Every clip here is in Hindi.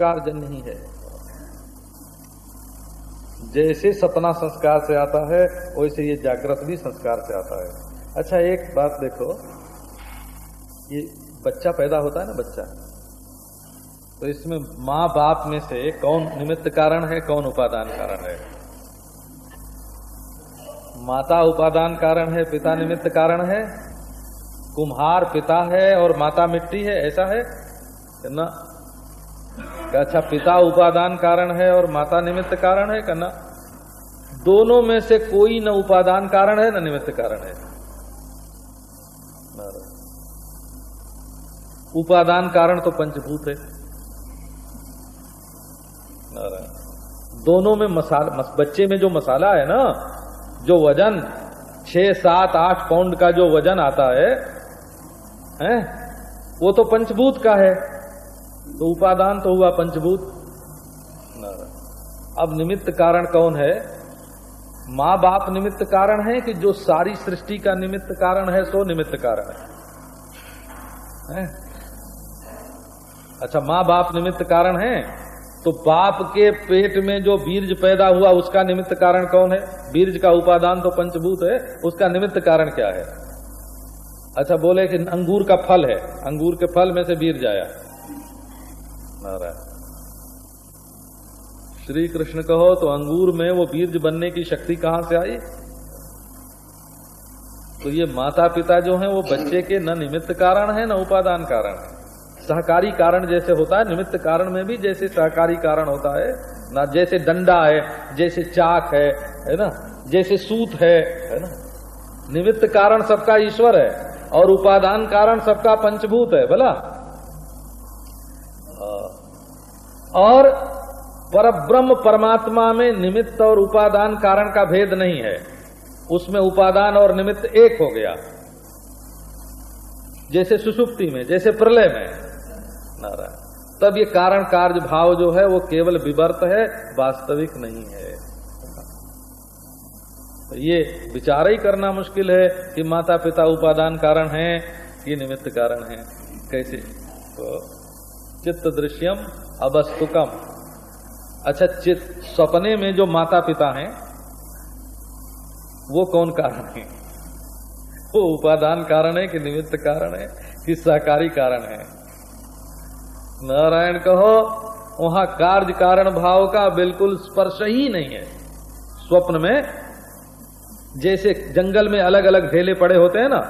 जन्य ही है। जैसे सपना संस्कार से आता है, वैसे ये जागृत भी संस्कार से आता है। अच्छा एक बात देखो, ये बच्चा पैदा होता है ना बच्चा? तो इसमें माँ बाप में से कौन निमित्त कारण है, कौन उपादान कारण है? माता उपादान कारण है, पिता निमित्त कारण है? कुम्हार पिता है और माता मिट्टी है, ऐसा है? ना अच्छा पिता उपादान कारण है और माता निमित्त कारण है? कहना दोनों में से कोई न उपादान कारण है न निमित्त कारण है। उपादान कारण तो पंचभूत है। दोनों में मसाला मस, बच्चे में जो मसाला है ना जो वज़न छह सात आठ पाउंड का जो वज़न आता है हैं? वो तो पंचभूत का है। तो उपादान तो हुआ पंचभूत। अब निमित्त कारण कौन है? माँ बाप निमित्त कारण है कि जो सारी सृष्टि का निमित्त कारण है सो निमित्त कारण है, है? अच्छा माँ बाप निमित्त कारण है तो बाप के पेट में जो बीर्ज पैदा हुआ उसका निमित्त कारण कौन है? बीर्ज का उपादान तो पंचभूत है उसका निमित्त कारण क्या है? अच्छा बोले कि अंगूर का फल है। अंगूर के फल में से बीर्ज आया। नारायण। श्री कृष्ण कहो तो अंगूर में वो बीर्ज बनने की शक्ति कहाँ से आई? तो ये माता पिता जो हैं, वो बच्चे के न निमित्त कारण है, न उपादान कारण है। सहकारी कारण जैसे होता है, निमित्त कारण में भी जैसे सहकारी कारण होता है, ना जैसे डंडा है, जैसे चाक है है ना? जैसे सूत है है ना? निमित्त कारण सबका ईश्वर है, और उपादान कारण सबका पंचभूत है बोला और पर ब्रह्म परमात्मा में निमित्त और उपादान कारण का भेद नहीं है। उसमें उपादान और निमित्त एक हो गया। जैसे सुसुप्ति में, जैसे प्रलय में। नारायण, तब ये कारण कार्य भाव जो है, वो केवल विवर्त है, वास्तविक नहीं है। तो ये विचार ही करना मुश्किल है कि माता पिता उपादान कारण है कि निमित्त कारण है। कैसे? तो चित्त दृश्यम अवस्तुकम अच्छा चित, सपने में जो माता पिता हैं, वो कौन कारण है? वो उपादान कारण है कि निमित्त कारण है कि सहकारी कारण है? नारायण कहो, वहाँ कार्य कारण भाव का बिल्कुल स्पर्श ही नहीं है। स्वप्न में जैसे जंगल में अलग अलग ढेले पड़े होते हैं ना,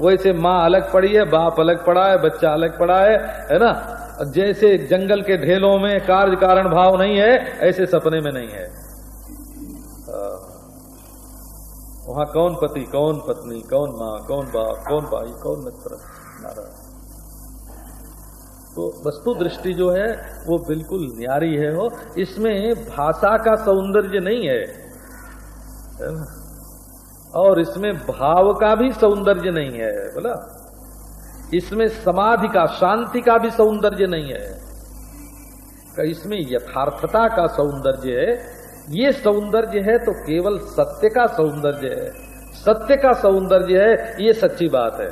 वैसे माँ अलग पड़ी है, बाप अलग पड़ा है, बच्चा अलग पड़ा है है ना? जैसे जंगल के ढेलों में कार्य कारण भाव नहीं है, ऐसे सपने में नहीं है। वहाँ कौन पति, कौन पत्नी, कौन माँ, कौन बाप, कौन भाई, कौन मित्र? नारायण। तो वस्तु दृष्टि जो है, वो बिल्कुल न्यारी है, हो। इसमें भाषा का सौंदर्य नहीं है और इसमें भाव का भी सौंदर्य नहीं है, बोला। इसमें समाधि का, शांति का भी सौंदर्य नहीं है। इसमें यथार्थता का सौंदर्य है। ये सौंदर्य है तो केवल सत्य का सौंदर्य है। सत्य का सौंदर्य है, ये सच्ची बात है।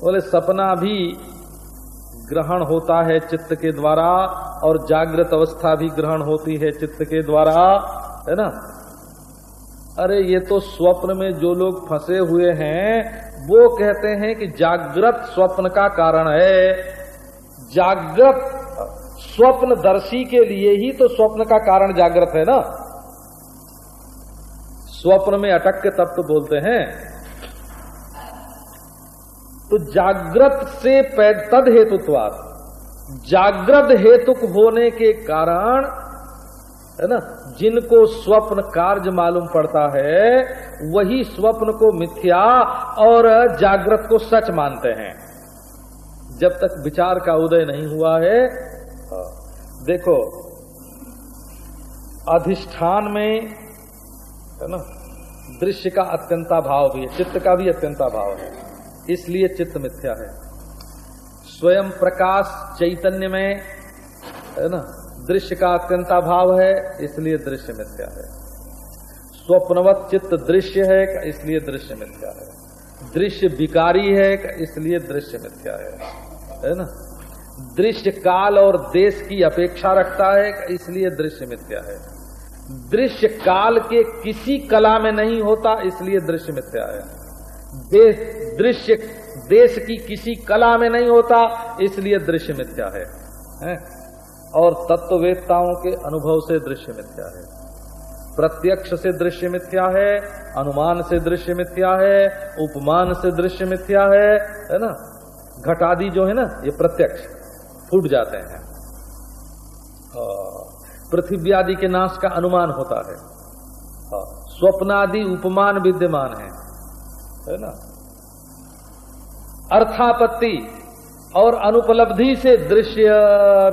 बोले, सपना भी ग्रहण होता है चित्त के द्वारा और जागृत अवस्था भी ग्रहण होती है चित्त के द्वारा, है ना? अरे ये तो स्वप्न में जो लोग फंसे हुए हैं, वो कहते हैं कि जागृत स्वप्न का कारण है। जागृत स्वप्न दर्शी के लिए ही तो स्वप्न का कारण जागृत है ना? स्वप्न में अटक के तब तो बोलते हैं। तो जागृत से तद हेतुत्वाद जागृत हेतुक होने के कारण है ना? जिनको स्वप्न कार्य मालूम पड़ता है, वही स्वप्न को मिथ्या और जागृत को सच मानते हैं। जब तक विचार का उदय नहीं हुआ है देखो, अधिष्ठान में, है ना, दृश्य का अत्यंता भाव भी है, चित्त का भी अत्यंता भाव है, इसलिए चित्त मिथ्या है। स्वयं प्रकाश चैतन्य में, है ना दृश्य का अत्यंता भाव है इसलिए दृश्य मिथ्या है। स्वप्नवत चित्त दृश्य है इसलिए दृश्य मिथ्या है। दृश्य विकारी है इसलिए दृश्य मिथ्या है। है ना? दृश्य काल और देश की अपेक्षा रखता है इसलिए दृश्य मिथ्या है। दृश्य काल के किसी कला में नहीं होता इसलिए दृश्य मिथ्या है। देश दृश्य देश की किसी कला में नहीं होता इसलिए दृश्य मिथ्या है, है? और तत्ववेत्ताओं के अनुभव से दृश्य मिथ्या है। प्रत्यक्ष से दृश्य मिथ्या है, अनुमान से दृश्य मिथ्या है, उपमान से दृश्य मिथ्या है है ना? घटादि जो है ना, ये प्रत्यक्ष, फूट जाते हैं। पृथ्वी आदि के नाश का अनुमान होता है। स्वप्नादि उपमान विद्यमान है है ना? अर्थापत्ति और अनुपलब्धि से दृश्य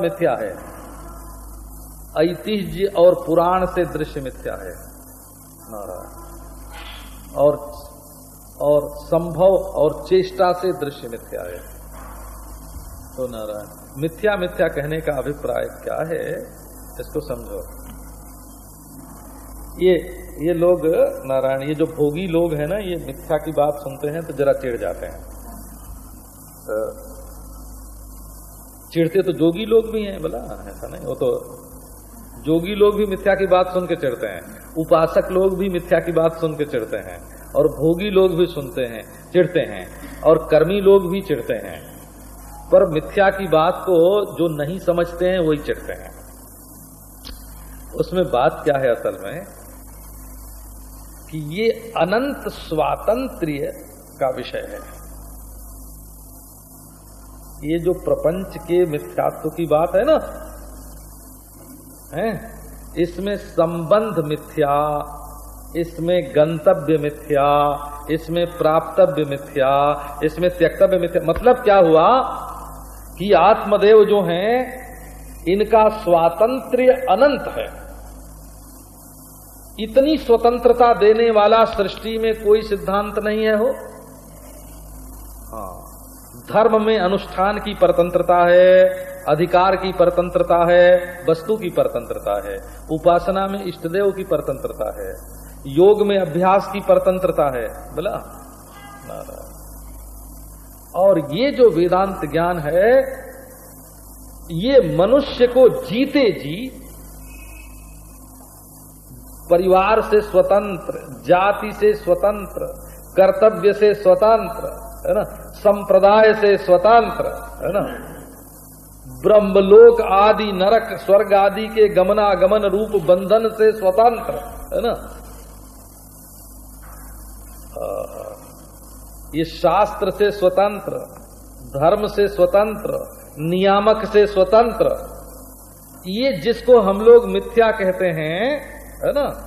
मिथ्या है। ऐतिह्य और पुराण से दृश्य मिथ्या है। और और संभव और चेष्टा से दृश्य मिथ्या है। तो नारायण, मिथ्या मिथ्या कहने का अभिप्राय क्या है, इसको समझो। ये ये लोग, नारायण, ये जो भोगी लोग हैं ना, ये मिथ्या की बात सुनते हैं तो जरा चिढ़ जाते हैं। चिढ़ते तो जोगी लोग भी हैं बोला ऐसा नहीं, वो तो जोगी लोग भी मिथ्या की बात सुन के चिढ़ते हैं, उपासक लोग भी मिथ्या की बात सुन के चिढ़ते हैं, और भोगी लोग भी सुनते हैं, चिढ़ते हैं, और कर्मी लोग भी चिढ़ते हैं। पर मिथ्या की बात को जो नहीं समझते हैं, वही चिढ़ते हैं। उसमें बात क्या है असल में? कि ये अनंत स्वातंत्र्य का विषय है। ये जो प्रपंच के मिथ्यात्व की बात है ना है? इसमें संबंध मिथ्या, इसमें गंतव्य मिथ्या, इसमें प्राप्तव्य मिथ्या, इसमें त्यक्तव्य मिथ्या। मतलब क्या हुआ? कि आत्मदेव जो हैं, इनका स्वातंत्र्य अनंत है। इतनी स्वतंत्रता देने वाला सृष्टि में कोई सिद्धांत नहीं हो हाँ। धर्म में अनुष्ठान की परतंत्रता है, अधिकार की परतंत्रता है, वस्तु की परतंत्रता है, उपासना में इष्टदेव की परतंत्रता है, योग में अभ्यास की परतंत्रता है। बोला और ये जो वेदांत ज्ञान है, ये मनुष्य को जीते जी, परिवार से स्वतंत्र, जाति से स्वतंत्र, कर्तव्य से स्वतंत्र है ना? संप्रदाय से स्वतंत्र, है ना? ब्रह्मलोक आदि, नरक, स्वर्ग आदि के गमनागमन रूप बंधन से स्वतंत्र, है ना? ये शास्त्र से स्वतंत्र, धर्म से स्वतंत्र, नियामक से स्वतंत्र, ये जिसको हम लोग मिथ्या कहते हैं, है ना?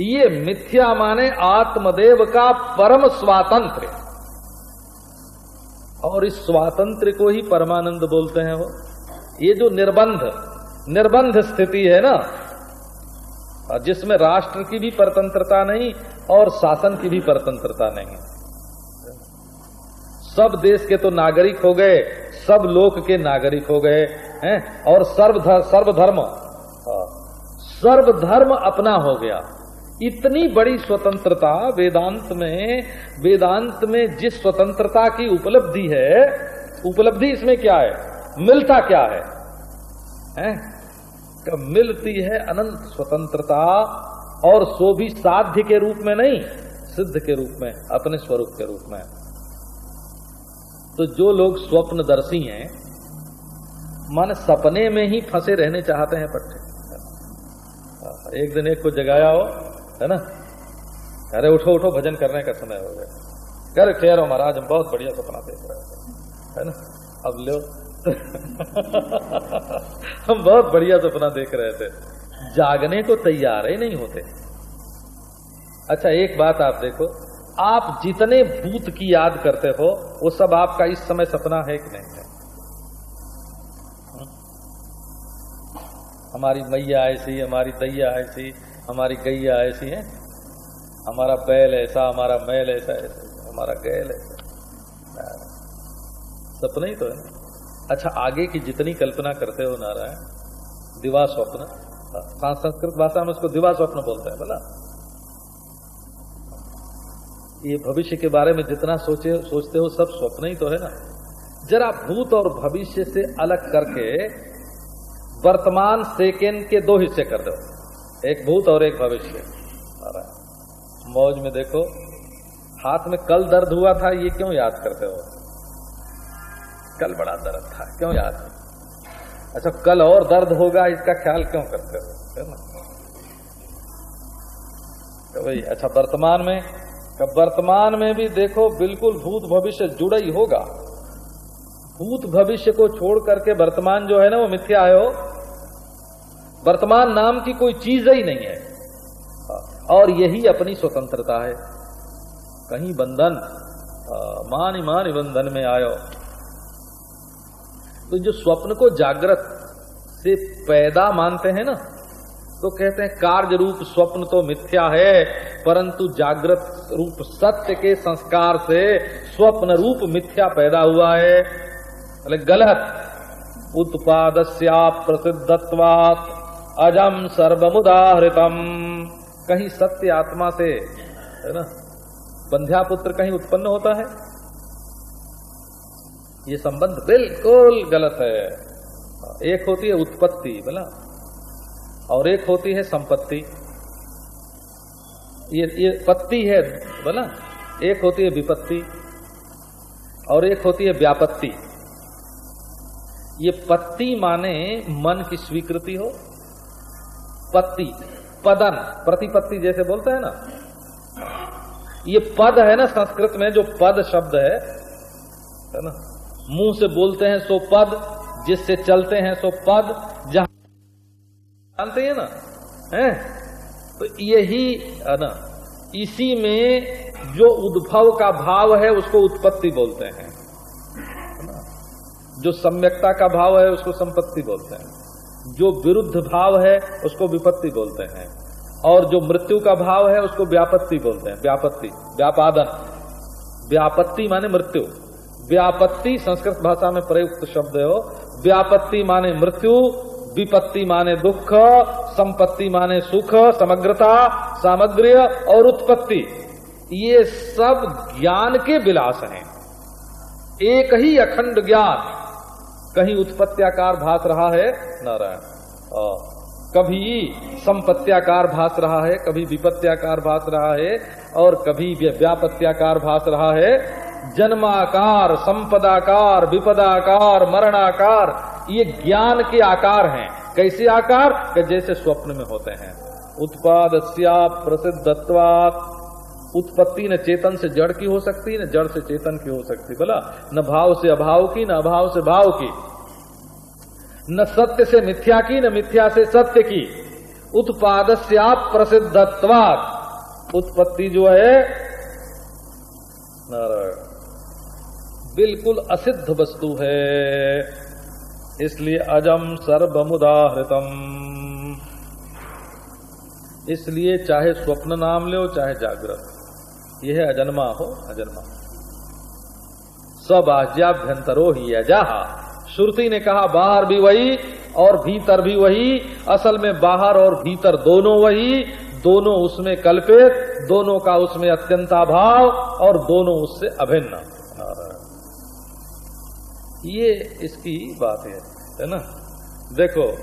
ये मिथ्या माने आत्मदेव का परम स्वातंत्र और इस स्वातंत्र को ही परमानंद बोलते हैं वो। ये जो निर्बंध निर्बंध स्थिति है ना जिसमें राष्ट्र की भी परतंत्रता नहीं और शासन की भी परतंत्रता नहीं। सब देश के तो नागरिक हो गए सब लोक के नागरिक हो गए हैं और सर्वधर्म सर्वधर्म हाँ, सर्वधर्म अपना हो गया। इतनी बड़ी स्वतंत्रता वेदांत में वेदांत में जिस स्वतंत्रता की उपलब्धि है उपलब्धि इसमें क्या है? मिलता क्या है, है? मिलती है अनंत स्वतंत्रता और सो भी साध्य के रूप में नहीं सिद्ध के रूप में अपने स्वरूप के रूप में। तो जो लोग स्वप्नदर्शी हैं मन सपने में ही फंसे रहने चाहते हैं पट्टे एक दिन एक को जगाया हो है ना? अरे उठो उठो, भजन करने का समय हो गया। कर ठहरो महाराज, हम बहुत बढ़िया सपना देख रहे थे है ना? अब लो। हम बहुत बढ़िया सपना देख रहे थे। जागने को तैयार ही नहीं होते। अच्छा एक बात आप देखो। आप जितने भूत की याद करते हो, वो सब आपका इस समय सपना है कि नहीं है? हमारी मैया ऐसी हमारी दैया ऐसी हमारी गैया ऐसी है। हमारा बैल ऐसा, हमारा मैल ऐसा ऐसा हमारा गैल ऐसा। सपना ही तो है। अच्छा आगे की जितनी कल्पना करते हो नारायण, दिवा स्वप्न संस्कृत भाषा में उसको दिवा स्वप्न बोलते हैं, बोला। ये भविष्य के बारे में जितना सोचे, सोचते हो, सब स्वप्न ही तो है ना। जरा भूत और भविष्य से अलग करके वर्तमान सेकेंड के दो हिस्से कर दो। एक भूत और एक भविष्य। मौज में देखो, हाथ में कल दर्द हुआ था, ये क्यों याद करते हो? कल बड़ा दर्द था, क्यों याद? अच्छा कल और दर्द होगा, इसका ख्याल क्यों करते हो? ना? तो भाई अच्छा वर्तमान में कब वर्तमान में भी देखो, बिल्कुल भूत भविष्य जुड़ा ही होगा। भूत भविष्य को छोड़ करके वर्तमान जो है ना, वो मिथ्या है हो वर्तमान नाम की कोई चीज़ ही नहीं है। और यही अपनी स्वतंत्रता है। कहीं बंधन मान मान बंधन में आयो। तो जो स्वप्न को जागृत से पैदा मानते हैं ना तो कहते हैं कार्य रूप स्वप्न तो मिथ्या है, परंतु जागृत रूप सत्य के संस्कार से स्वप्न रूप मिथ्या पैदा हुआ है। गलत उत्पाद प्रसिद्धत्वात अजम सर्व सर्वमुदाहृतम। कहीं सत्य आत्मा से, है ना, बंध्या पुत्र कहीं उत्पन्न होता है? ये संबंध बिल्कुल गलत है। एक होती है उत्पत्ति, बोला। और एक होती है संपत्ति। ये ये पत्ती है, बोला। एक होती है विपत्ति और एक होती है व्यापत्ति। ये पत्ती माने मन की स्वीकृति हो पत्ती, पदन, प्रतिपत्ति जैसे बोलते हैं ना? ये पद है ना संस्कृत में, जो पद शब्द है है ना? मुँह से बोलते हैं सो पद, जिससे चलते हैं सो पद, जहाँ जानते हैं ना? है? तो यही, है ना? इसी में जो उद्भव का भाव है, उसको उत्पत्ति बोलते हैं। जो सम्यकता का भाव है, उसको संपत्ति बोलते हैं। जो विरुद्ध भाव है, उसको विपत्ति बोलते हैं। और जो मृत्यु का भाव है, उसको व्यापत्ति बोलते हैं। व्यापत्ति, व्यापादन। व्यापत्ति माने मृत्यु। व्यापत्ति संस्कृत भाषा में प्रयुक्त शब्द हो व्यापत्ति माने मृत्यु, विपत्ति माने दुख, संपत्ति माने सुख, समग्रता, सामग्र्य और उत्पत्ति। ये सब ज्ञान के विलास हैं। एक ही अखंड ज्ञान। कहीं उत्पत्त्याकार भास रहा है? नारायण। कभी संपत्त्याकार भास रहा है, कभी विपत्त्याकार भास रहा है, और कभी व्यापत्याकार भास रहा है। जन्माकार, संपदाकार, विपदाकार, मरणाकार, ये ज्ञान के आकार हैं। कैसे आकार? कि जैसे स्वप्न में होते हैं। उत्पाद प्रसिद्धत्वात। उत्पत्ति न चेतन से जड़ की हो सकती, न जड़ से चेतन की हो सकती। बोला, न भाव से अभाव की, न अभाव से भाव की। न सत्य से मिथ्या की, न मिथ्या से सत्य की। उत्पाद से आप प्रसिद्धत्वात। उत्पत्ति जो है बिल्कुल असिद्ध वस्तु है। इसलिए अजम सर्वमुदाहृतम। इसलिए चाहे स्वप्न नाम लो, चाहे जागृत। यह अजन्मा हो, अजन्मा। स्वबाह्याभ्यंतरो ही अजाहा श्रुति ने कहा, बाहर भी वही और भीतर भी वही, असल में बाहर और भीतर दोनों वही, दोनों उसमें कल्पित, दोनों का उसमें अत्यंताभाव और दोनों उससे अभिन्न। ये इसकी बात है है ना? देखो,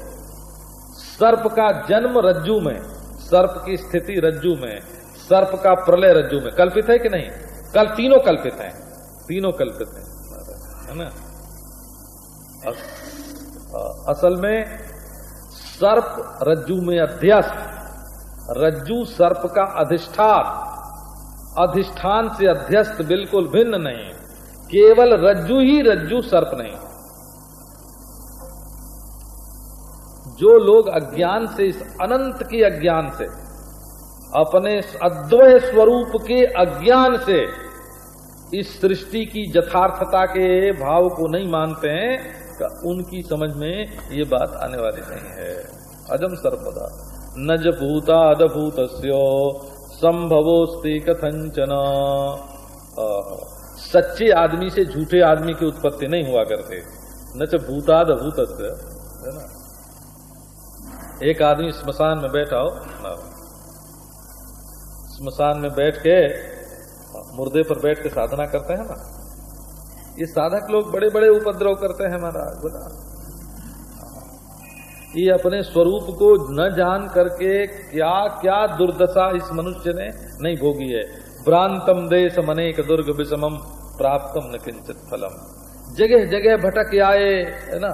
सर्प का जन्म रज्जू में, सर्प की स्थिति रज्जू में सर्प का प्रलय रज्जू में। कल्पित है कि नहीं? कल तीनों कल्पित हैं। तीनों कल्पित हैं। है ना? असल में सर्प रज्जू में अध्यस्त, रज्जू सर्प का अधिष्ठान अधिष्ठान से अध्यस्त बिल्कुल भिन्न नहीं, केवल रज्जू ही रज्जू सर्प नहीं। जो लोग अज्ञान से, इस अनंत के अज्ञान से अपने अद्वय स्वरूप के अज्ञान से इस सृष्टि की यथार्थता के भाव को नहीं मानते हैं का उनकी समझ में ये बात आने वाली नहीं है। अजम सर्वदा। नज भूता अदभूत संभवोस्ती कथंचन सच्चे आदमी से झूठे आदमी की उत्पत्ति नहीं हुआ करते। न च भूताद भूत है ना? एक आदमी स्मशान में बैठा हो, ना स्मशान में बैठ के, मुर्दे पर बैठ के साधना करते हैं ना? ये साधक लोग बड़े बड़े उपद्रव करते हैं महाराज, बोला। ये अपने स्वरूप को न जान करके क्या क्या दुर्दशा इस मनुष्य ने नहीं भोगी है। भ्रांतम देश मनेक दुर्ग विषमम, प्राप्तम न किंचित फलम। जगह जगह भटक आए, है ना?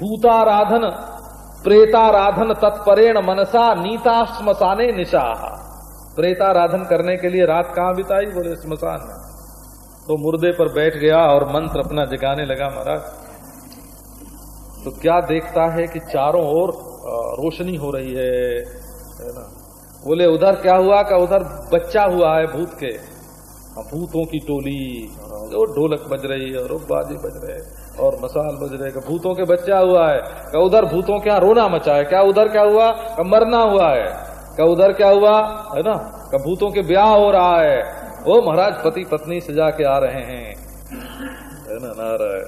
भूताराधन प्रेताराधन तत्परेण मनसा नीता स्मशाने निशा। प्रेताराधन करने के लिए रात कहाँ बिताई, बोले स्मशान में। तो मुर्दे पर बैठ गया और मंत्र अपना जगाने लगा महाराज। तो क्या देखता है कि चारों ओर रोशनी हो रही है है ना? बोले, उधर क्या हुआ का? उधर बच्चा हुआ है भूत के। भूतों की टोली, और ढोलक बज रही है, और बाजी बज रहे और मसाल बज रहे का भूतों के बच्चा हुआ है, का उधर भूतों के यहाँ रोना मचा है। क्या उधर क्या हुआ? का मरना हुआ है। का उधर क्या हुआ? है ना? का भूतों के ब्याह हो रहा है। वो महाराज, पति पत्नी सजा के आ रहे हैं। है ना, नारायण?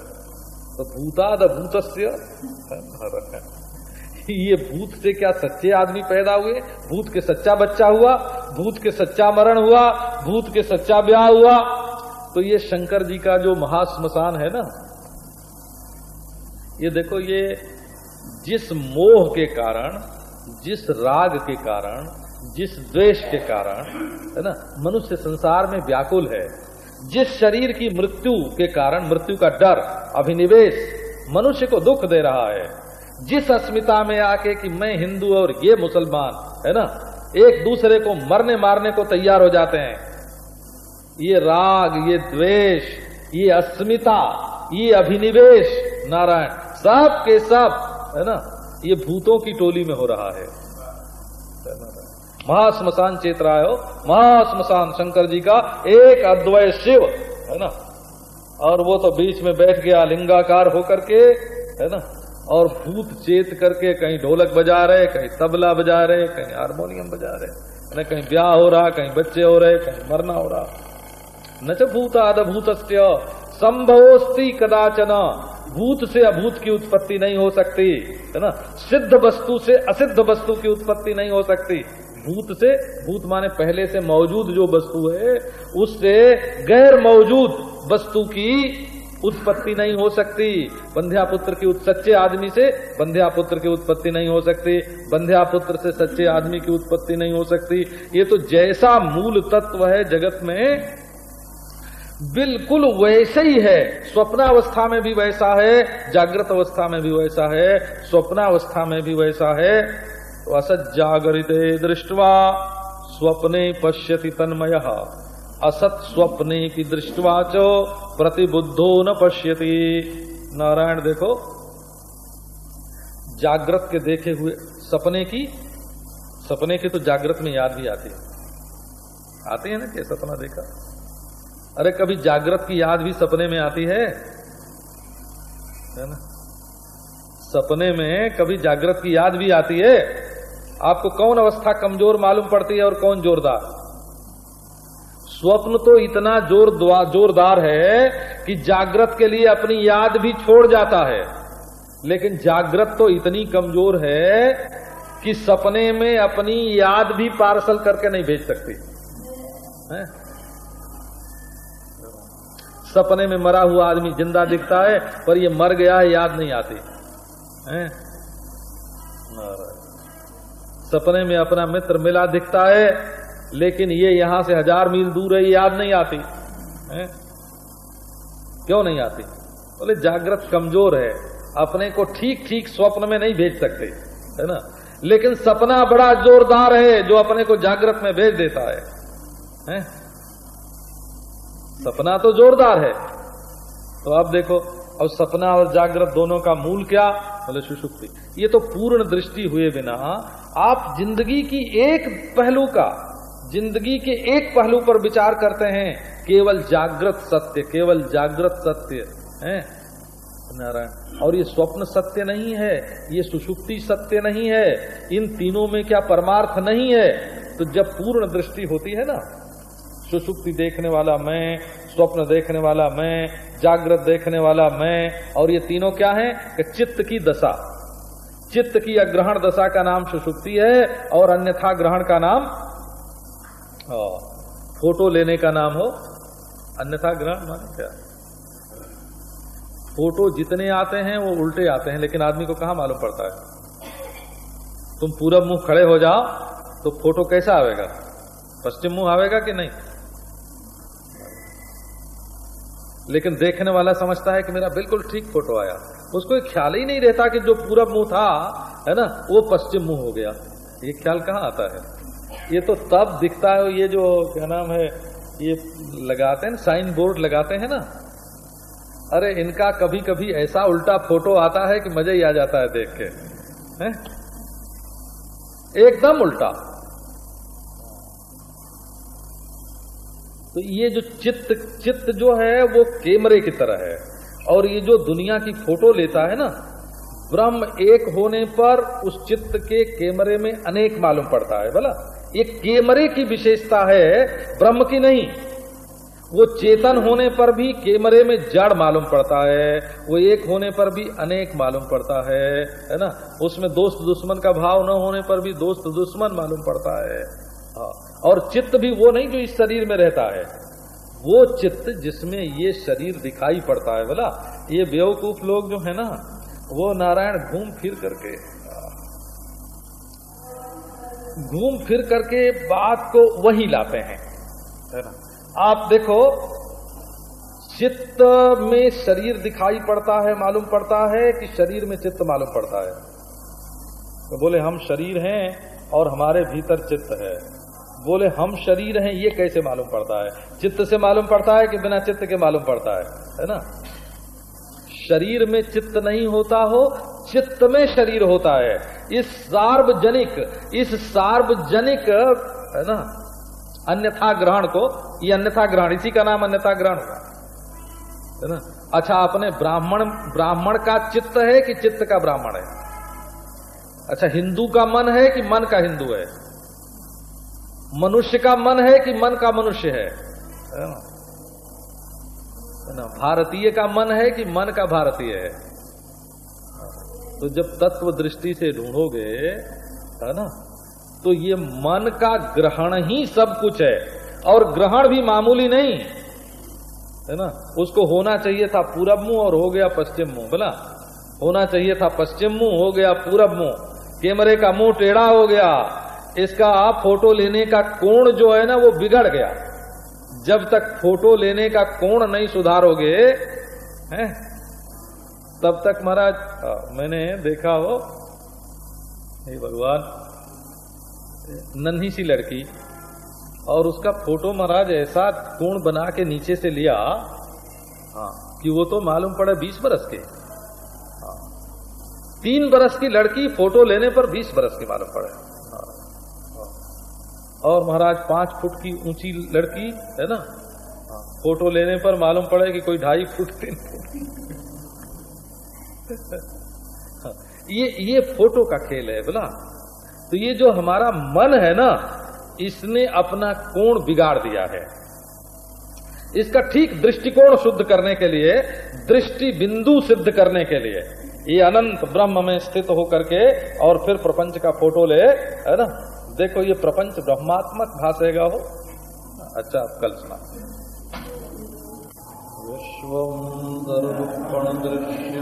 तो भूताद भूत ये भूत से क्या सच्चे आदमी पैदा हुए? भूत के सच्चा बच्चा हुआ, भूत के सच्चा मरण हुआ, भूत के सच्चा ब्याह हुआ। तो ये शंकर जी का जो महाश्मशान है ना ये देखो, ये जिस मोह के कारण, जिस राग के कारण, जिस द्वेष के कारण, है ना, मनुष्य संसार में व्याकुल है। जिस शरीर की मृत्यु के कारण, मृत्यु का डर, अभिनिवेश, मनुष्य को दुख दे रहा है। जिस अस्मिता में आके कि मैं हिंदू और ये मुसलमान, है ना, एक दूसरे को मरने मारने को तैयार हो जाते हैं। ये राग, ये द्वेष, ये अस्मिता, ये अभिनिवेश, नारायण सब के सब, है ना? ये भूतों की टोली में हो रहा है। महाश्मशान चेत रहा हो, महाश्मशान, शंकर जी का एक अद्वय शिव, है ना? और वो तो बीच में बैठ गया, लिंगाकार होकर के, है ना? और भूत चेत करके कहीं ढोलक बजा रहे, कहीं तबला बजा रहे, कहीं हारमोनियम बजा रहे कहीं ब्याह हो रहा, कहीं बच्चे हो रहे, कहीं मरना हो रहा। न च भूतादभूत संभवोस्ती कदाचन। भूत से अभूत की उत्पत्ति नहीं हो सकती, है ना? सिद्ध वस्तु से असिद्ध वस्तु की उत्पत्ति नहीं हो सकती। भूत से, भूत माने पहले से मौजूद जो वस्तु है, उससे गैर मौजूद वस्तु की उत्पत्ति नहीं हो सकती। बंध्या पुत्र की सच्चे आदमी से बंध्या पुत्र की उत्पत्ति नहीं हो सकती। बंध्या पुत्र से सच्चे आदमी की उत्पत्ति नहीं हो सकती। ये तो जैसा मूल तत्व है जगत में बिल्कुल वैसे ही है। स्वप्नावस्था में भी वैसा है जागृत अवस्था में भी वैसा है, स्वप्नावस्था में भी वैसा है। तो असत जागृत दृष्टवा स्वप्ने पश्यति तन्मय। असत स्वप्ने की दृष्टवा चो प्रतिबुद्धो न पश्यति। नारायण देखो, जागृत के देखे हुए सपने की सपने की तो जागृत में याद भी आती है। आते है ना क्या सपना देखा? अरे कभी जागृत की याद भी सपने में आती है? है ना? सपने में कभी जागृत की याद भी आती है। आपको कौन अवस्था कमज़ोर मालूम पड़ती है और कौन जोरदार? स्वप्न तो इतना ज़ोर जोरदार है कि जागृत के लिए अपनी याद भी छोड़ जाता है। लेकिन जागृत तो इतनी कमज़ोर है कि सपने में अपनी याद भी पार्सल करके नहीं भेज सकती। है? सपने में मरा हुआ आदमी ज़िंदा दिखता है पर ये मर गया है याद नहीं आती है? सपने में अपना मित्र मिला दिखता है लेकिन ये यहाँ से हज़ार मील दूर है याद नहीं आती है? क्यों नहीं आती बोले जागृत कमज़ोर है अपने को ठीक ठीक स्वप्न में नहीं भेज सकते है ना लेकिन सपना बड़ा जोरदार है जो अपने को जागृत में भेज देता है, है? सपना तो जोरदार है। तो अब देखो, अब सपना और जागृत दोनों का मूल क्या? बोले, सुषुप्ति। ये तो पूर्ण दृष्टि हुए बिना आप ज़िंदगी की एक पहलू का, ज़िंदगी के एक पहलू पर विचार करते हैं, केवल जागृत सत्य, केवल जागृत सत्य, है? नारायण, और ये स्वप्न सत्य नहीं है, ये सुषुप्ति सत्य नहीं है, इन तीनों में क्या परमार्थ नहीं है? तो जब पूर्ण दृष्टि होती है ना सुषुप्ति देखने वाला मैं, स्वप्न देखने वाला मैं, जागृत देखने वाला मैं, और ये तीनों क्या है? कि चित्त की दशा। चित्त की अग्रहण दशा का नाम सुषुप्ति है, और अन्यथा ग्रहण का नाम फ़ोटो लेने का नाम हो। अन्यथा ग्रहण माने क्या? फ़ोटो जितने आते हैं, वो उल्टे आते हैं, लेकिन आदमी को कहा मालूम पड़ता है? तुम पूरब मुँह खड़े हो जाओ तो फ़ोटो कैसा आवेगा? पश्चिम मुँह आवेगा कि नहीं? लेकिन देखने वाला समझता है कि मेरा बिल्कुल ठीक फ़ोटो आया। उसको एक ख्याल ही नहीं रहता कि जो पूरब मुँह था, है ना, वो पश्चिम मुँह हो गया। ये ख्याल कहाँ आता है? ये तो तब दिखता है ये जो, क्या नाम है, ये लगाते हैं साइन बोर्ड लगाते हैं ना। अरे इनका कभी कभी ऐसा उल्टा फ़ोटो आता है कि मज़ा ही आ जाता है देख के? एकदम उल्टा। तो ये जो चित्त चित्त जो है, वो कैमरे की तरह है। और ये जो दुनिया की फ़ोटो लेता है ना, ब्रह्म एक होने पर उस चित्त के कैमरे में अनेक मालूम पड़ता है, बोला। ये कैमरे की विशेषता है, ब्रह्म की नहीं। वो चेतन होने पर भी कैमरे में जड़ मालूम पड़ता है, वो एक होने पर भी अनेक मालूम पड़ता है है ना। उसमें दोस्त दुश्मन का भाव न होने पर भी दोस्त दुश्मन मालूम पड़ता है। हाँ। और चित्त भी वो नहीं जो इस शरीर में रहता है। वो चित्त जिसमें ये शरीर दिखाई पड़ता है, बोला, ये बेवकूफ़ लोग जो है ना, वो नारायण घूम फिर करके, घूम फिर करके बात को वही लाते हैं, है ना? आप देखो, चित्त में शरीर दिखाई पड़ता है, मालूम पड़ता है कि शरीर में चित्त मालूम पड़ता है। तो बोले, हम शरीर हैं और हमारे भीतर चित्त है। बोले, हम शरीर हैं, ये कैसे मालूम पड़ता है? चित्त से मालूम पड़ता है कि बिना चित्त के मालूम पड़ता है है ना? शरीर में चित्त नहीं होता हो, चित्त में शरीर होता है। इस सार्वजनिक इस सार्वजनिक, है ना, अन्यथा ग्रहण को, ये अन्यथा ग्रहण, इसी का नाम अन्यथा ग्रहण है ना? अच्छा अपने ब्राह्मण ब्राह्मण का चित्त है कि चित्त का ब्राह्मण है? अच्छा हिंदू का मन है कि मन का हिंदू है? मनुष्य का मन है कि मन का मनुष्य है? ना? भारतीय का मन है कि मन का भारतीय है? तो जब तत्व दृष्टि से ढूंढोगे, है ना तो ये मन का ग्रहण ही सब कुछ है। और ग्रहण भी मामूली नहीं। है ना? उसको होना चाहिए था पूरब मुँह और हो गया पश्चिम मुँह, बोला? होना चाहिए था पश्चिम मुँह, हो गया पूरब मुँह। कैमरे का मुँह टेढ़ा हो गया। इसका आप फ़ोटो लेने का कोण जो है ना वो बिगड़ गया। जब तक फ़ोटो लेने का कोण नहीं सुधारोगे, हैं? तब तक महाराज मैंने देखा हो, हे भगवान, नन्ही सी लड़की, और उसका फ़ोटो महाराज ऐसा कोण बना के नीचे से लिया हाँ कि वो तो मालूम पड़े बीस बरस के। हाँ तीन बरस की लड़की फ़ोटो लेने पर बीस बरस की मालूम पड़े। और महाराज पाँच फुट की ऊँची लड़की, है ना? फ़ोटो लेने पर मालूम पड़े कि कोई ढाई फुट तीन फुट। ये ये फ़ोटो का खेल है, बोला। तो ये जो हमारा मन है ना, इसने अपना कोण बिगाड़ दिया है। इसका ठीक दृष्टिकोण शुद्ध करने के लिए, दृष्टि बिंदु सिद्ध करने के लिए, ये अनंत ब्रह्म में स्थित होकर के और फिर प्रपंच का फ़ोटो ले, है ना? देखो ये प्रपंच ब्रह्मात्मक भाषेगा हो अच्छा आप कल सुना विश्व दृश्य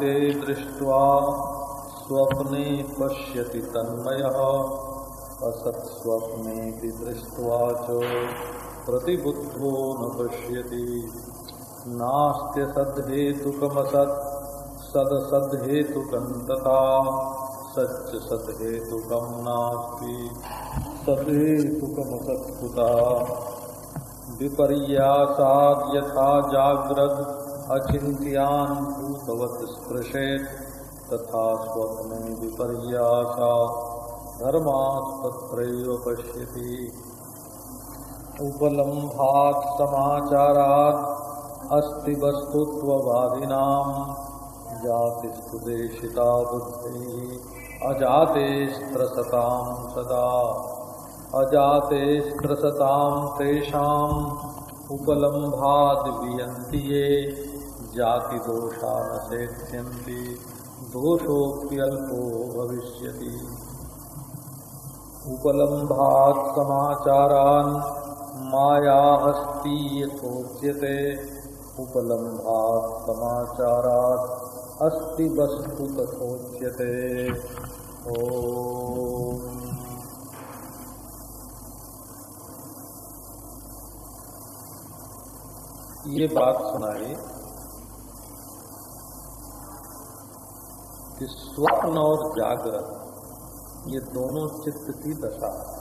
असज्जागरिते दृष्ट्वा स्वप्ने पश्यति तन्मयः असत्स्वप्नेति दृष्ट्वा च प्रतिबुद्धो न पश्यति। नास्त्य सदहेतुकमसत्, सद तथा, सच्च सदहेतुकं नास्ति। सदहेतुकमसत्कुता विपर्यासाद यथा जाग्रद अचिंत्यान भूतवत स्पृशेत तथा स्वप्ने विपर्यासा धर्मास्पत्रैव पश्यति। उपलम्भात् समाचारात् अस्ति वस्तुत्ववादिनाम्। जातिस्तुदेशिता बुद्धिः। अजाते स्त्रसताम् सदा। अजाते स्त्रसताम् तेषाम् उपलम्भाद् वियन्ति ये। जातिदोषा न सेत्स्यन्ति दोषोऽप्यल्पो भविष्यति। उपलम्भात् समाचारान् माया हस्ती यथोच्यते उपलम्भात् समाचारात् अस्ति वस्तु तथोच्यते ओ ये बात सुनाई कि स्वप्न और जागृत ये दोनों चित्त की दशा। है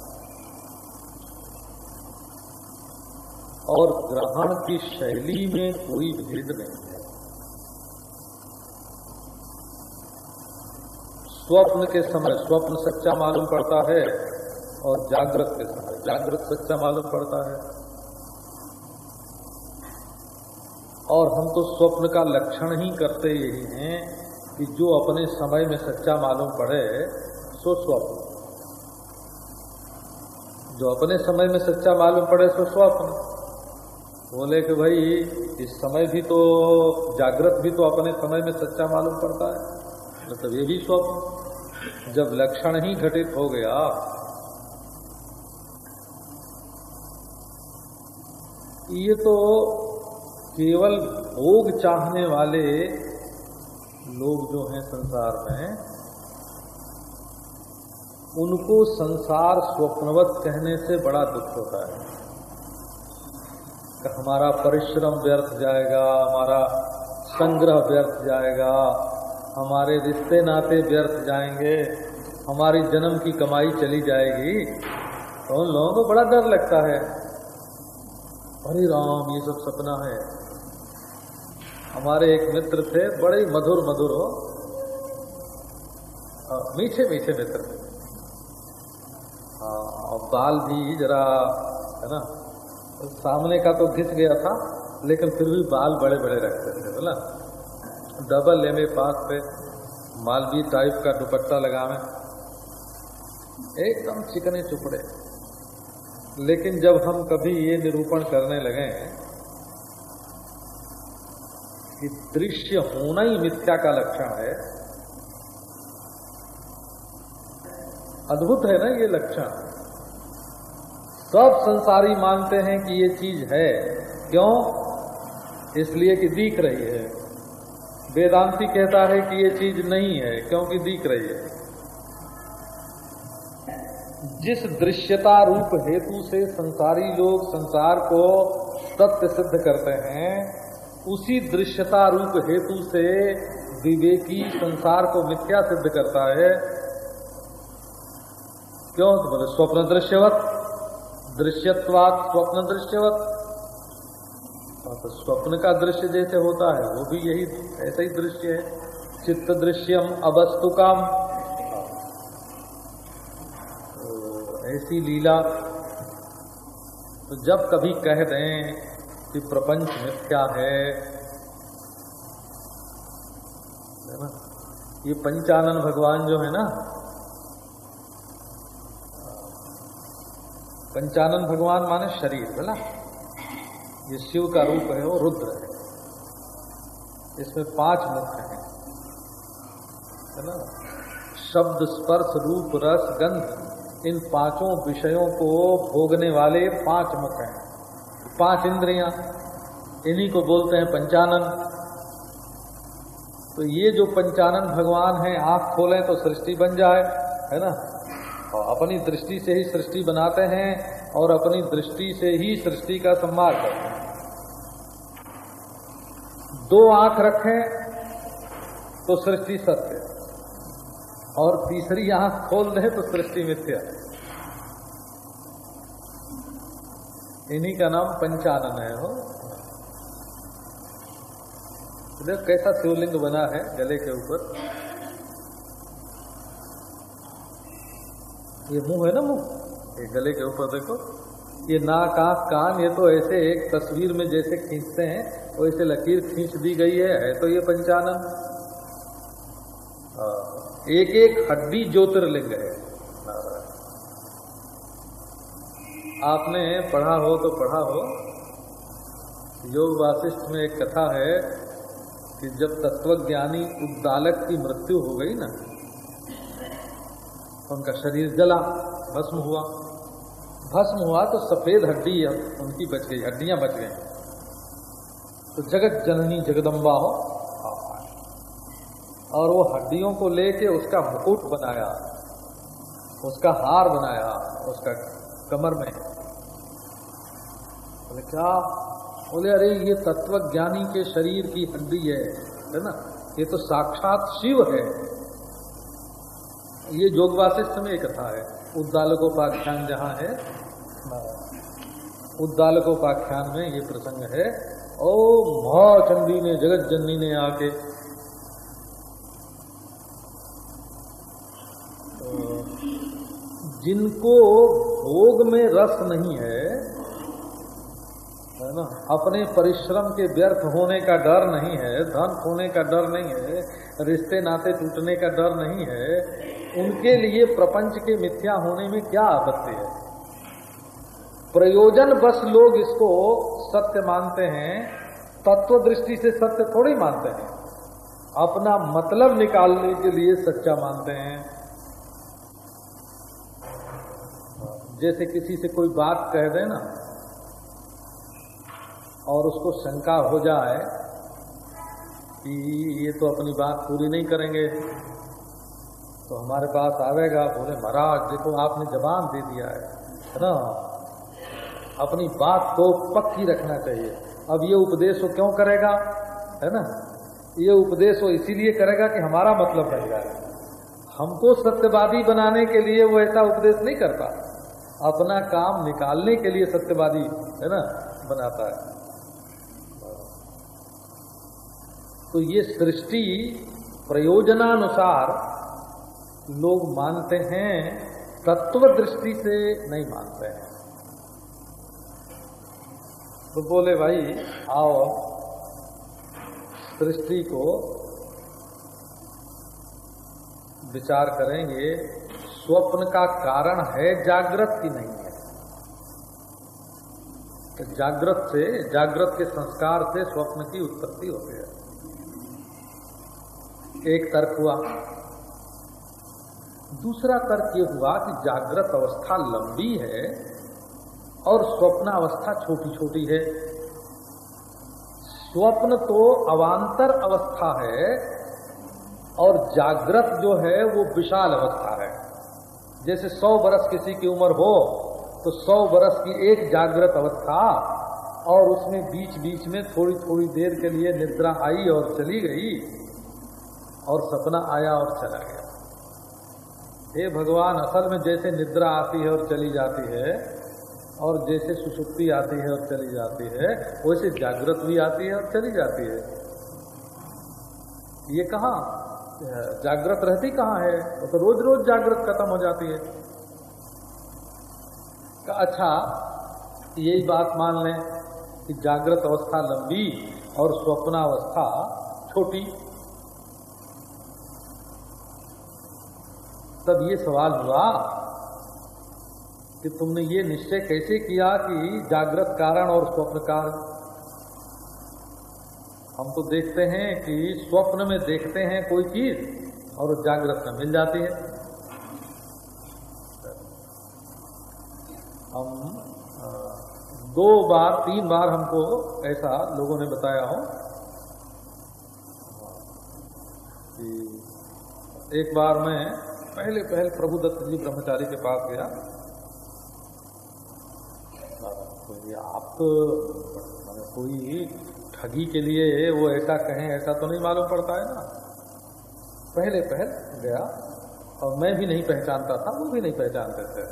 और ग्रहण की शैली में कोई भेद नहीं है। स्वप्न के समय, स्वप्न सच्चा मालूम पड़ता है और जागृत के समय, जागृत सच्चा मालूम पड़ता है। और हम तो स्वप्न का लक्षण ही करते यही हैं कि जो अपने समय में सच्चा मालूम पड़े, सो स्वप्न जो अपने समय में सच्चा मालूम पड़े, सो स्वप्न बोले कि भाई, इस समय भी तो जागृत भी तो अपने समय में सच्चा मालूम पड़ता है। मतलब ये भी स्वप्न जब लक्षण ही घटित हो गया, ये तो केवल भोग चाहने वाले लोग जो हैं संसार में, उनको संसार स्वप्नवत कहने से बड़ा दुख होता है। हमारा परिश्रम व्यर्थ जाएगा, हमारा संग्रह व्यर्थ जाएगा, हमारे रिश्ते नाते व्यर्थ जाएँगे, हमारी जन्म की कमाई चली जाएगी तो उन लोगों को बड़ा डर लगता है। अरे राम, ये सब सपना है। हमारे एक मित्र थे, बड़े मधुर मधुर हो मीठे मीठे मित्र थे। और बाल भी जरा, है ना, सामने का तो घिस गया था, लेकिन फिर भी बाल बड़े बड़े रखते थे बोला डबल एम पास पे मालवी टाइप का दुपट्टा लगावे एकदम चिकने चुपड़े लेकिन जब हम कभी ये निरूपण करने लगे कि दृश्य होना ही मिथ्या का लक्षण है। अद्भुत है ना ये लक्षण। सब संसारी मानते हैं कि ये चीज़ है। क्यों? इसलिए कि दिख रही है। वेदांति कहता है कि ये चीज़ नहीं है, क्योंकि दिख रही है। जिस दृश्यता रूप हेतु से संसारी लोग संसार को सत्य सिद्ध करते हैं उसी दृश्यता रूप हेतु से विवेकी संसार को मिथ्या सिद्ध करता है। क्यों? तो बोले, स्वप्न दृश्यवत, दृश्यत्वात स्वप्न दृश्यवत। तो स्वप्न का दृश्य जैसे होता है, वो भी यही ऐसा ही दृश्य है। चित्त दृश्यम अवस्तु काम तो ऐसी लीला तो जब कभी कह दें कि प्रपंच मिथ्या है। ना? ये पंचानन भगवान जो है ना, पंचानन भगवान माने शरीर बोला ये शिव का रूप है वो रुद्र है। इसमें पाँच मुख हैं। है ना? शब्द, स्पर्श, रूप, रस, गंध, इन पाँचों विषयों को भोगने वाले पाँच मुख हैं। पाँच इंद्रियाँ, इन्हीं को बोलते हैं पंचानन। तो ये जो पंचानन भगवान है, आँख खोलें तो सृष्टि बन जाए, है ना? और अपनी दृष्टि से ही सृष्टि बनाते हैं और अपनी दृष्टि से ही सृष्टि का सम्मान करते हैं। दो आँख रखें तो सृष्टि सत्य और तीसरी आँख खोल दें तो सृष्टि मिथ्या इन्हीं का नाम पंचानन है। हो देख कैसा शिवलिंग बना है गले के ऊपर? ये मुँह है ना मुँह? ये गले के ऊपर देखो। ये नाक, आँख, कान, ये तो ऐसे एक तस्वीर में जैसे खींचते हैं वैसे लकीर खींच दी गई है। है तो ये पंचानन। एक एक हड्डी ज्योतिर्लिंग है। आपने पढ़ा हो तो पढ़ा हो। योग वासिष्ठ में एक कथा है कि जब तत्वज्ञानी उद्दालक की मृत्यु हो गई ना तो उनका शरीर जला, भस्म हुआ। भस्म हुआ तो सफ़ेद हड्डी उनकी बच गई, हड्डियाँ बच गई। तो जगत जननी जगदम्बा हो, और वो हड्डियों को लेके उसका मुकुट बनाया, उसका हार बनाया, उसका कमर में। बोले क्या? बोले, अरे, ये तत्व ज्ञानी के शरीर की हड्डी है है ना? ये तो साक्षात शिव है। ये योग वासिष्ठ में एक कथा है। उद्दालकोपाख्यान जहाँ है उद्दालकोपाख्यान में ये प्रसंग है ओ महाचंडी ने जगत जननी ने आके जिनको भोग में रस नहीं है है ना? अपने परिश्रम के व्यर्थ होने का डर नहीं है, धन खोने का डर नहीं है, रिश्ते नाते टूटने का डर नहीं है। उनके लिए प्रपंच के मिथ्या होने में क्या आपत्ति है? प्रयोजन बस लोग इसको सत्य मानते हैं, तत्व दृष्टि से सत्य थोड़ी मानते हैं। अपना मतलब निकालने के लिए सच्चा मानते हैं। जैसे किसी से कोई बात कह दे ना और उसको शंका हो जाए कि ये तो अपनी बात पूरी नहीं करेंगे तो हमारे पास आवेगा, बोले, महाराज, देखो, आपने जवान दे दिया है ना? अपनी बात को पक्की रखना चाहिए। अब ये उपदेश वो क्यों करेगा, है ना? ये उपदेश वो इसीलिए करेगा कि हमारा मतलब जाए। हमको सत्यवादी बनाने के लिए वो ऐसा उपदेश नहीं करता अपना काम निकालने के लिए सत्यवादी, है ना, बनाता है। तो ये सृष्टि प्रयोजनानुसार लोग मानते हैं, तत्व दृष्टि से नहीं मानते हैं। तो बोले, भाई, आओ, सृष्टि को विचार करेंगे। स्वप्न का कारण है जागृत की नहीं है। तो जागृत से, जागृत के संस्कार से स्वप्न की उत्पत्ति होती है। एक तर्क हुआ। दूसरा तर्क ये हुआ कि जागृत अवस्था लंबी है और स्वप्न अवस्था छोटी छोटी है। स्वप्न तो अवान्तर अवस्था है और जागृत जो है वो विशाल अवस्था है। जैसे सौ बरस किसी की उम्र हो तो सौ बरस की एक जागृत अवस्था और उसमें बीच बीच में थोड़ी थोड़ी देर के लिए निद्रा आई और चली गई और सपना आया और चला गया। हे भगवान, असल में जैसे निद्रा आती है और चली जाती है, और जैसे सुसुप्ति आती है और चली जाती है, वैसे जागृत भी आती है और चली जाती है। ये कहा? जागृत रहती कहाँ है? वो तो रोज रोज जागृत खत्म हो जाती है। का अच्छा यही बात मान लें कि जागृत अवस्था लंबी और स्वप्नावस्था छोटी तब ये सवाल हुआ कि तुमने ये निश्चय कैसे किया कि जागृत कारण और स्वप्न कारण? हम तो देखते हैं कि स्वप्न में देखते हैं कोई चीज़ और जागृत में मिल जाती है। हम दो बार, तीन बार हमको ऐसा लोगों ने बताया हो कि एक बार मैं पहले पहले प्रभु दत्त जी ब्रह्मचारी के पास गया। तो आप तो कोई ठगी के लिए वो ऐसा कहें, ऐसा तो नहीं मालूम पड़ता है ना। पहले, पहल गया, और मैं भी नहीं पहचानता था, वो भी नहीं पहचानते थे।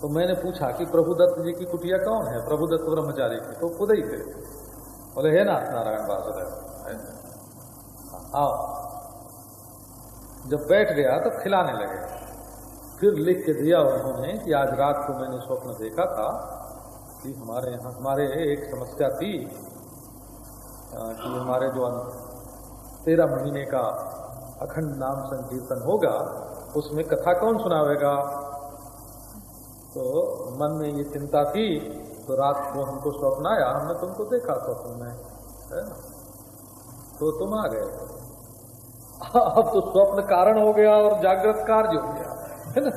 तो मैंने पूछा कि प्रभुदत्त जी की कुटिया कौन है? प्रभुदत्त ब्रह्मचारी की तो खुद ही थे। बोले, है ना नारायण वासुदेव। आओ जब बैठ गया तो खिलाने लगे। फिर लिख के दिया उन्होंने कि आज रात को मैंने स्वप्न देखा था कि हमारे यहाँ, हमारे एक समस्या थी कि हमारे जो तेरह महीने का अखंड नाम संकीर्तन होगा, उसमें कथा कौन सुनावेगा? तो मन में ये चिंता थी तो रात को हमको स्वप्न आया, हमने तुमको देखा स्वप्न में, है ना? तो तुम आ गए। अब तो स्वप्न कारण हो गया और जागृत कार्य हो गया। है ना?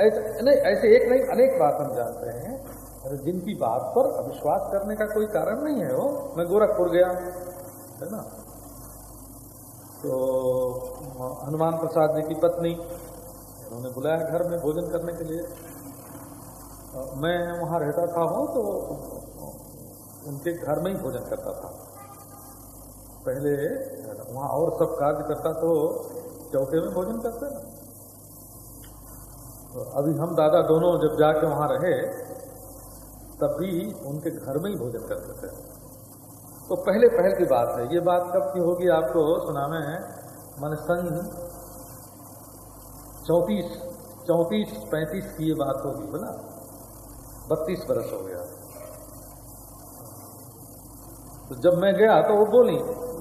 ऐसे, नहीं, ऐसे एक नहीं, अनेक बात हम जानते हैं। अरे, जिनकी बात पर अविश्वास करने का कोई कारण नहीं है वो। मैं गोरखपुर गया, है ना? तो हनुमान प्रसाद जी की पत्नी, उन्होंने बुलाया घर में भोजन करने के लिए। मैं वहाँ रहता था हूँ तो उनके घर में ही भोजन करता था। पहले, वहाँ और सब कार्य करता तो चौथे में भोजन करते ना। तो अभी हम दादा दोनों जब जाके वहाँ रहे, तब भी उनके घर में ही भोजन करते थे। तो पहले पहल की बात है। ये बात कब की होगी आपको सुना में मन सन चौतीस चौतीस, पैंतीस की ये बात होगी बोला बत्तीस बरस हो गया। तो जब मैं गया तो वो बोली,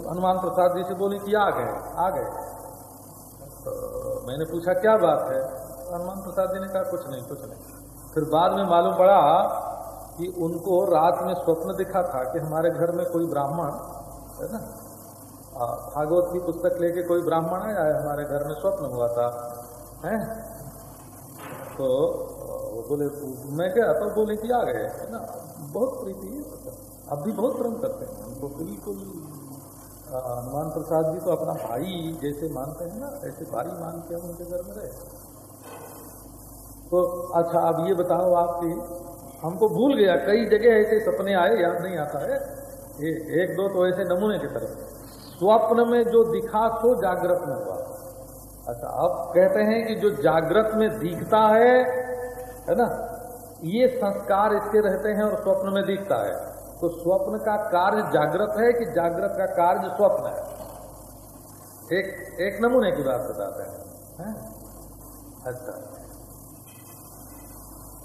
हनुमान प्रसाद जी से बोली कि आ गए आ गए। तो मैंने पूछा, क्या बात है? हनुमान प्रसाद जी ने कहा, कुछ नहीं कुछ नहीं। फिर बाद में मालूम पड़ा कि उनको रात में स्वप्न दिखा था कि हमारे घर में कोई ब्राह्मण, है ना? भागवत की पुस्तक लेके कोई ब्राह्मण आया, हमारे घर में स्वप्न हुआ था, है? तो बोले, मैं क्या तो बोले कि, आ गए है। ना, बहुत प्रीति है अब भी बहुत प्रेम करते हैं। हमको बिल्कुल हनुमान प्रसाद जी तो अपना भाई जैसे मानते हैं ना, ऐसे भाई मान के हम उनके घर में रहे। तो अच्छा अब ये बताओ आपकी हमको भूल गया, कई जगह ऐसे सपने आए, याद नहीं आता है। ये एक, दो तो ऐसे नमूने की तरफ़ स्वप्न में जो दिखा, सो जागृत में हुआ। अच्छा अब कहते हैं कि जो जागृत में दिखता है है ना? ये संस्कार इसके रहते हैं और स्वप्न में दिखता है। तो स्वप्न का कार्य जागृत है कि जागृत का कार्य स्वप्न है? एक एक नमूने की बात बताते हैं। है? अच्छा।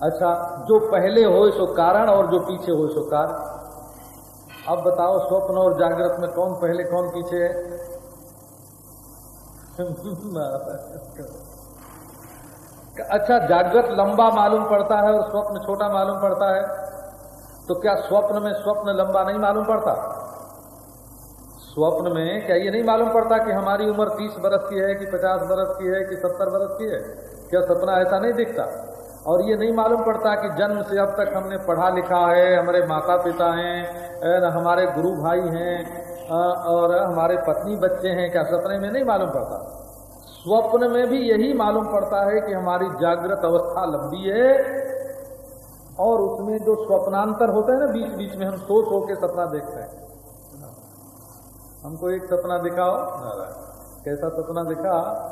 अच्छा जो पहले हो सो कारण और जो पीछे हो सो कार्य अब बताओ, स्वप्न और जागृत में कौन पहले, कौन पीछे है? अच्छा जागृत लंबा मालूम पड़ता है और स्वप्न छोटा मालूम पड़ता है तो क्या स्वप्न में स्वप्न लंबा नहीं मालूम पड़ता? स्वप्न में क्या ये नहीं मालूम पड़ता कि हमारी उम्र तीस बरस की है, कि पचास बरस की है, कि सत्तर बरस की है? क्या सपना ऐसा नहीं दिखता? और ये नहीं मालूम पड़ता कि जन्म से अब तक हमने पढ़ा लिखा है, हमारे माता पिता हैं हमारे गुरु भाई हैं और हमारे पत्नी बच्चे हैं, क्या सपने में नहीं मालूम पड़ता? स्वप्न में भी यही मालूम पड़ता है कि हमारी जागृत अवस्था लंबी है और उसमें जो स्वप्नांतर होते हैं ना बीच बीच में हम सो सो के सपना देखते हैं। हमको एक सपना दिखाओ। कैसा सपना दिखा?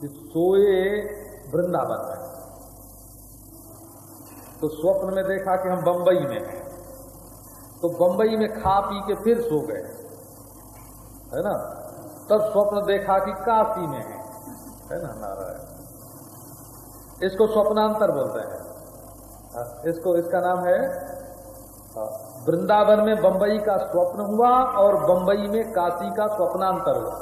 कि सोए वृंदावन में। तो स्वप्न में देखा कि हम बंबई में हैं। तो बंबई में खा पी के फिर सो गए। है ना? तब स्वप्न देखा कि काशी में है। है ना नारायण? इसको स्वप्नांतर बोलते हैं। हाँ, इसको इसका नाम है हाँ, वृंदावन में बंबई का स्वप्न हुआ और बंबई में काशी का स्वप्नांतर हुआ।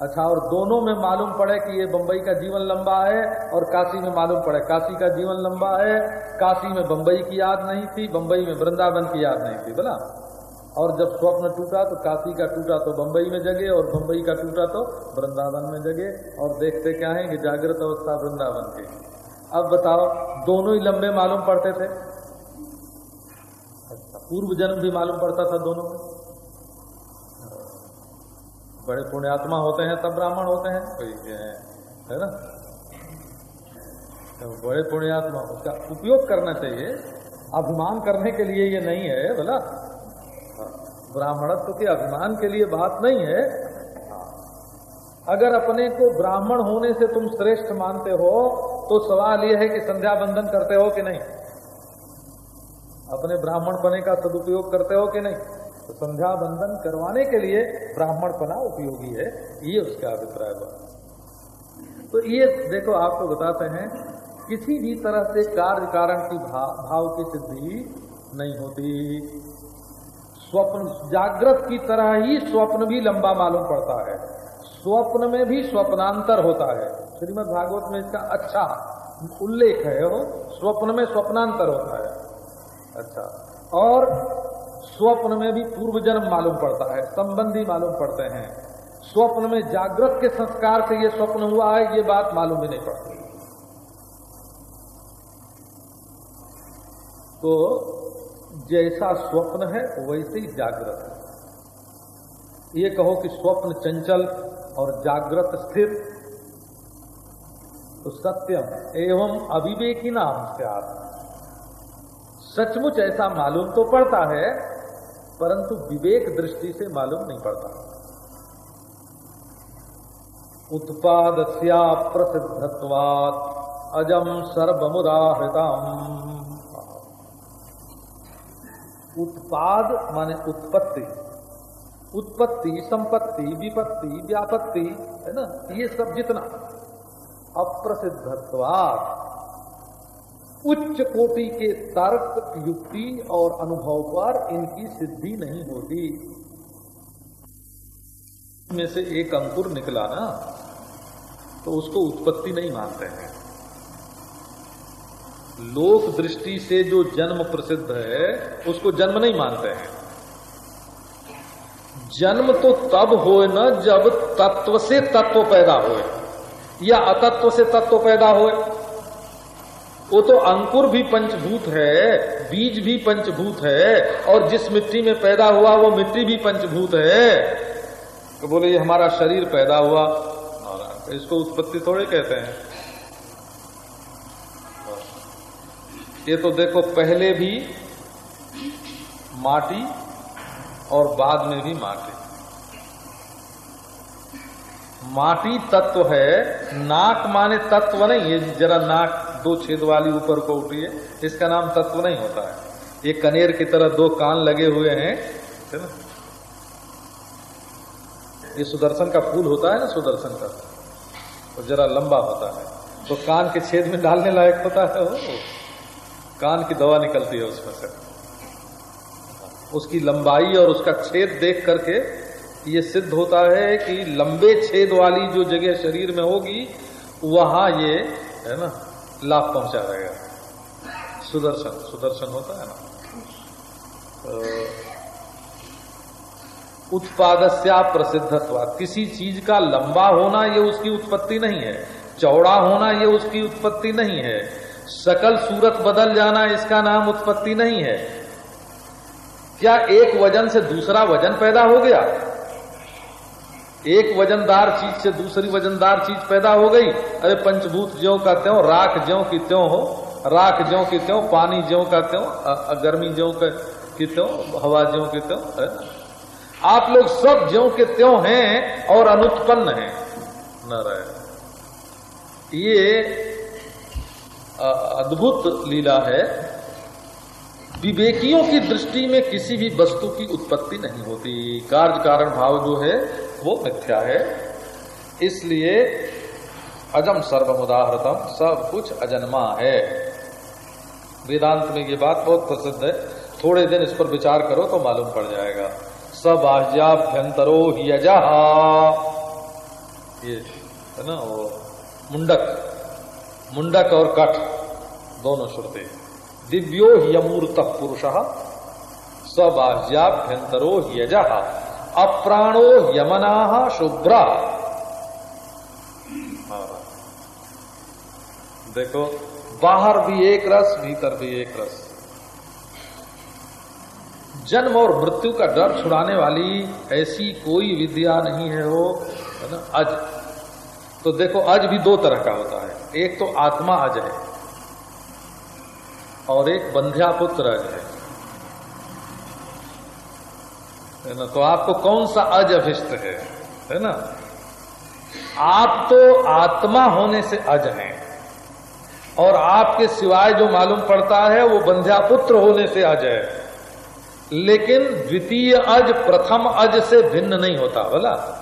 अच्छा और दोनों में मालूम पड़े कि ये बंबई का जीवन लंबा है और काशी में मालूम पड़े। काशी का जीवन लंबा है काशी में बंबई की याद नहीं थी बंबई में वृंदावन की याद नहीं थी बोला? और जब स्वप्न टूटा तो काशी का टूटा तो बंबई में जगे और बंबई का टूटा तो वृंदावन में जगे और देखते क्या है कि जागृत अवस्था वृंदावन की। अब बताओ, दोनों ही लंबे मालूम पड़ते थे? अच्छा पूर्व जन्म भी मालूम पड़ता था दोनों में बड़े पुण्यात्मा होते हैं, तब ब्राह्मण होते हैं। कोई है? ना? तो बड़े पुण्यात्मा, उसका उपयोग करना चाहिए। अभिमान करने के लिए ये नहीं है बोला ब्राह्मणत्व के अभिमान के लिए बात नहीं है। अगर अपने को ब्राह्मण होने से तुम श्रेष्ठ मानते हो तो सवाल यह है कि संध्या बंधन करते हो कि नहीं? अपने ब्राह्मण पने का सदुपयोग करते हो कि नहीं? तो संध्या बंधन करवाने के लिए ब्राह्मण पना उपयोगी है। ये उसका अभिप्राय हुआ तो ये देखो आपको बताते हैं किसी भी तरह से कार्य कारण की भाव, भाव की सिद्धि नहीं होती। स्वप्न जागृत की तरह ही स्वप्न भी लंबा मालूम पड़ता है। स्वप्न में भी स्वप्नांतर होता है। श्रीमद भागवत में इसका अच्छा उल्लेख है वो स्वप्न में स्वप्नांतर होता है। अच्छा और स्वप्न में भी पूर्व जन्म मालूम पड़ता है, संबंधी मालूम पड़ते हैं। स्वप्न में जागृत के संस्कार से ये स्वप्न हुआ है, ये बात मालूम ही नहीं पड़ती। तो जैसा स्वप्न है, वैसे ही जागृत है। ये कहो कि स्वप्न चंचल और जागृत स्थिर। तो सत्यम एवं अविवेकी नाम से सचमुच ऐसा मालूम तो पड़ता है, परंतु विवेक दृष्टि से मालूम नहीं पड़ता। उत्पाद प्रसिद्धत्वात अजम सर्वमुदाहृतम। उत्पाद माने उत्पत्ति। उत्पत्ति, संपत्ति, विपत्ति, व्यापत्ति, है ना? ये सब जितना अप्रसिद्धत्वात। उच्च कोटि के तर्क, युक्ति और अनुभव पर इनकी सिद्धि नहीं होती। में से एक अंकुर निकला ना तो उसको उत्पत्ति नहीं मानते हैं। लोक दृष्टि से जो जन्म प्रसिद्ध है, उसको जन्म नहीं मानते हैं। जन्म तो तब हो न जब तत्व से तत्व पैदा हो या अतत्व से तत्व पैदा हो वो तो अंकुर भी पंचभूत है, बीज भी पंचभूत है, और जिस मिट्टी में पैदा हुआ, वो मिट्टी भी पंचभूत है। तो बोले, ये हमारा शरीर पैदा हुआ। इसको उत्पत्ति थोड़े कहते हैं। ये तो देखो पहले भी माटी और बाद में भी माटी। माटी तत्व है, नाक माने तत्व नहीं, ये जरा नाक दो छेद वाली ऊपर को उठी है, इसका नाम तत्व नहीं होता है। ये कनेर की तरह दो कान लगे हुए हैं, है ना? ये सुदर्शन का फूल होता है ना, सुदर्शन का? तो जरा लंबा होता है। तो कान के छेद में डालने लायक होता है वो। कान की दवा निकलती है उसमें से। उसकी लंबाई और उसका छेद देख करके ये सिद्ध होता है कि लंबे छेद वाली जो जगह शरीर में होगी, वहाँ ये, है ना, लाभ पहुँचा रहेगा सुदर्शन सुदर्शन होता है ना। तो उत्पादस्या प्रसिद्धत्व। किसी चीज़ का लंबा होना ये उसकी उत्पत्ति नहीं है। चौड़ा होना ये उसकी उत्पत्ति नहीं है। सकल सूरत बदल जाना इसका नाम उत्पत्ति नहीं है। क्या एक वज़न से दूसरा वज़न पैदा हो गया? एक वजनदार चीज़ से दूसरी वजनदार चीज़ पैदा हो गई। अरे पंचभूत ज्यो का त्यों, राख ज्यो की त्यों हो, राख ज्यो की त्यों, पानी ज्यो का त्यों गर्मी ज्यो की त्यों, हवा ज्यो की त्यों आप लोग सब ज्यो के त्यों हैं और अनुत्पन्न हैं। न रहे ये अद्भुत लीला है। विवेकियों की दृष्टि में किसी भी वस्तु की उत्पत्ति नहीं होती। कार्य कारण भाव जो है, वो मिथ्या है। इसलिए अजम सर्वमुदाहृतम, सब कुछ अजन्मा है। वेदांत में ये बात बहुत प्रसिद्ध है। थोड़े दिन इस पर विचार करो तो मालूम पड़ जाएगा। सब आज्याभ्यंतरो ये, है ना, वो मुंडक। मुंडक और कठ दोनों श्रुति दिव्यो ह्यमूर्त पुरुष, सबाह्याभ्यंतरो यज, अप्राणो यमना शुभ्र। देखो, बाहर भी एक रस, भीतर भी एक रस। जन्म और मृत्यु का डर छुड़ाने वाली ऐसी कोई विद्या नहीं है वो, है ना? अज। तो देखो, अज भी दो तरह का होता है। एक तो आत्मा अज है और एक बंध्या पुत्र अज है है ना? तो आपको कौन सा अज अभिष्ट है? है ना? आप तो आत्मा होने से अज हैं। और आपके सिवाय जो मालूम पड़ता है, वो बंध्या पुत्र होने से अज है। लेकिन द्वितीय अज प्रथम अज से भिन्न नहीं होता, बोला?